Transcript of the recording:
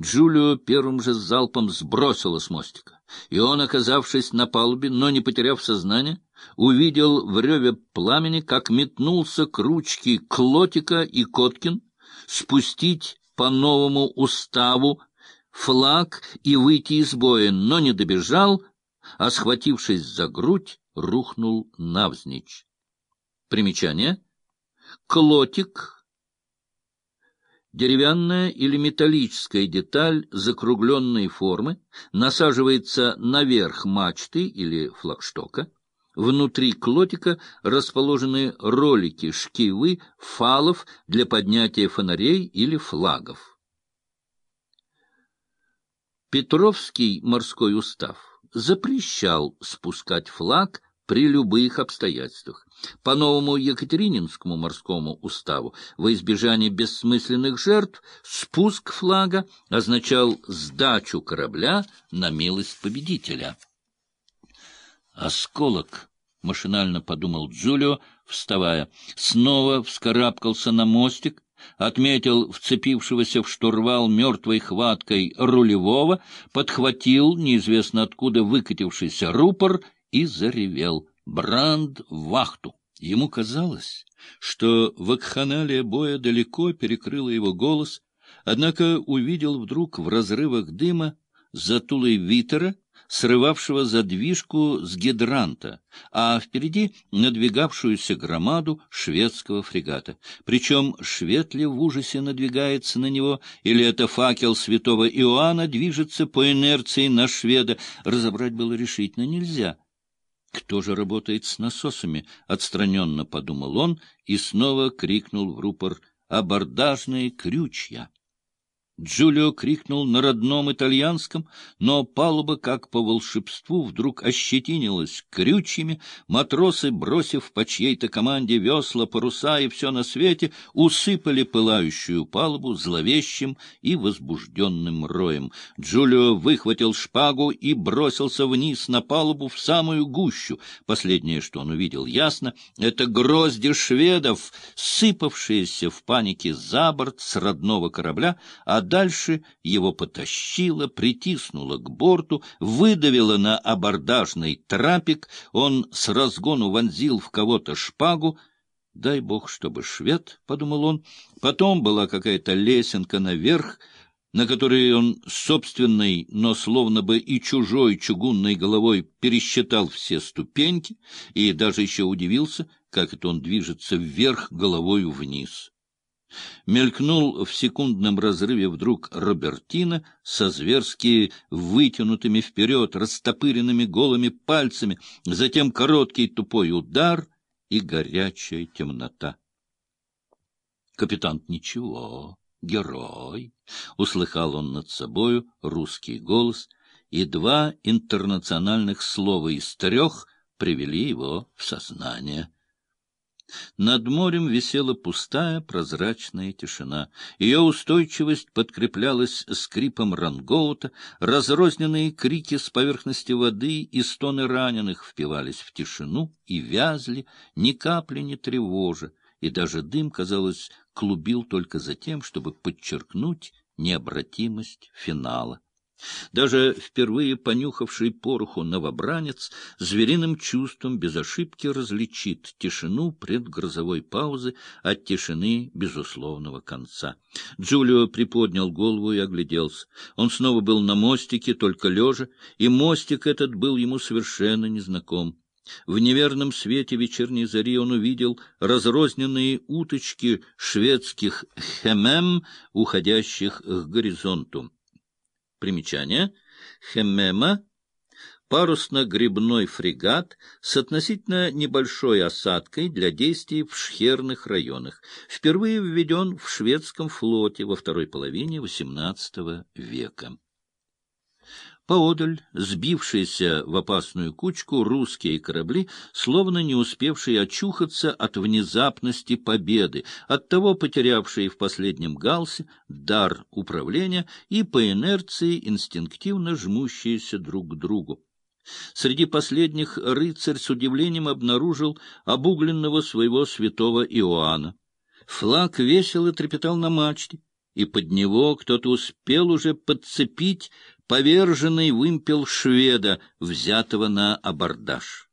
Джулио первым же залпом сбросило с мостика, и он, оказавшись на палубе, но не потеряв сознание, увидел в реве пламени, как метнулся к ручке Клотика и Коткин спустить по новому уставу флаг и выйти из боя, но не добежал, а, схватившись за грудь, рухнул навзничь. Примечание. Клотик Деревянная или металлическая деталь закругленной формы насаживается наверх мачты или флагштока. Внутри клотика расположены ролики, шкивы, фалов для поднятия фонарей или флагов. Петровский морской устав запрещал спускать флаг при любых обстоятельствах. По новому Екатерининскому морскому уставу во избежание бессмысленных жертв спуск флага означал сдачу корабля на милость победителя. «Осколок!» — машинально подумал Джулио, вставая. Снова вскарабкался на мостик, отметил вцепившегося в штурвал мертвой хваткой рулевого, подхватил неизвестно откуда выкатившийся рупор — и заревел «Бранд в вахту!». Ему казалось, что вакханалия боя далеко перекрыла его голос, однако увидел вдруг в разрывах дыма затулой Витера, срывавшего задвижку с гидранта, а впереди надвигавшуюся громаду шведского фрегата. Причем швед ли в ужасе надвигается на него, или это факел святого Иоанна движется по инерции на шведа, разобрать было решительно нельзя — кто же работает с насосами? — отстраненно подумал он и снова крикнул в рупор «Абордажные крючья!» Джулио крикнул на родном итальянском, но палуба, как по волшебству, вдруг ощетинилась крючьями, матросы, бросив по чьей-то команде весла, паруса и все на свете, усыпали пылающую палубу зловещим и возбужденным роем. Джулио выхватил шпагу и бросился вниз на палубу в самую гущу. Последнее, что он увидел ясно, — это грозди шведов, сыпавшиеся в панике за борт с родного корабля, а дальше его потащило, притиснуло к борту, выдавило на абордажный трапик, он с разгону вонзил в кого-то шпагу, Дай бог, чтобы швед, — подумал он. Потом была какая-то лесенка наверх, на которой он собственной, но словно бы и чужой чугунной головой пересчитал все ступеньки и даже еще удивился, как это он движется вверх головою вниз. Мелькнул в секундном разрыве вдруг Робертина со зверски вытянутыми вперед, растопыренными голыми пальцами, затем короткий тупой удар и горячая темнота. Капитан ничего, герой, — услыхал он над собою русский голос, и два интернациональных слова из трех привели его в сознание — над морем висела пустая прозрачная тишина. Ее устойчивость подкреплялась скрипом рангоута, разрозненные крики с поверхности воды и стоны раненых впивались в тишину и вязли, ни капли не тревожа, и даже дым, казалось, клубил только за тем, чтобы подчеркнуть необратимость финала. Даже впервые понюхавший пороху новобранец звериным чувством без ошибки различит тишину предгрозовой паузы от тишины безусловного конца. Джулио приподнял голову и огляделся. Он снова был на мостике, только лежа, и мостик этот был ему совершенно незнаком. В неверном свете вечерней зари он увидел разрозненные уточки шведских хемем, уходящих к горизонту. Примечание. Хеммема — парусно-гребной фрегат с относительно небольшой осадкой для действий в шхерных районах. Впервые введен в шведском флоте во второй половине XVIII века. Поодаль, сбившиеся в опасную кучку, русские корабли, словно не успевшие очухаться от внезапности победы, от того потерявшие в последнем галсе дар управления и по инерции инстинктивно жмущиеся друг к другу. Среди последних рыцарь с удивлением обнаружил обугленного своего святого Иоанна. Флаг весело трепетал на мачте, и под него кто-то успел уже подцепить поверженный вымпел шведа, взятого на абордаж.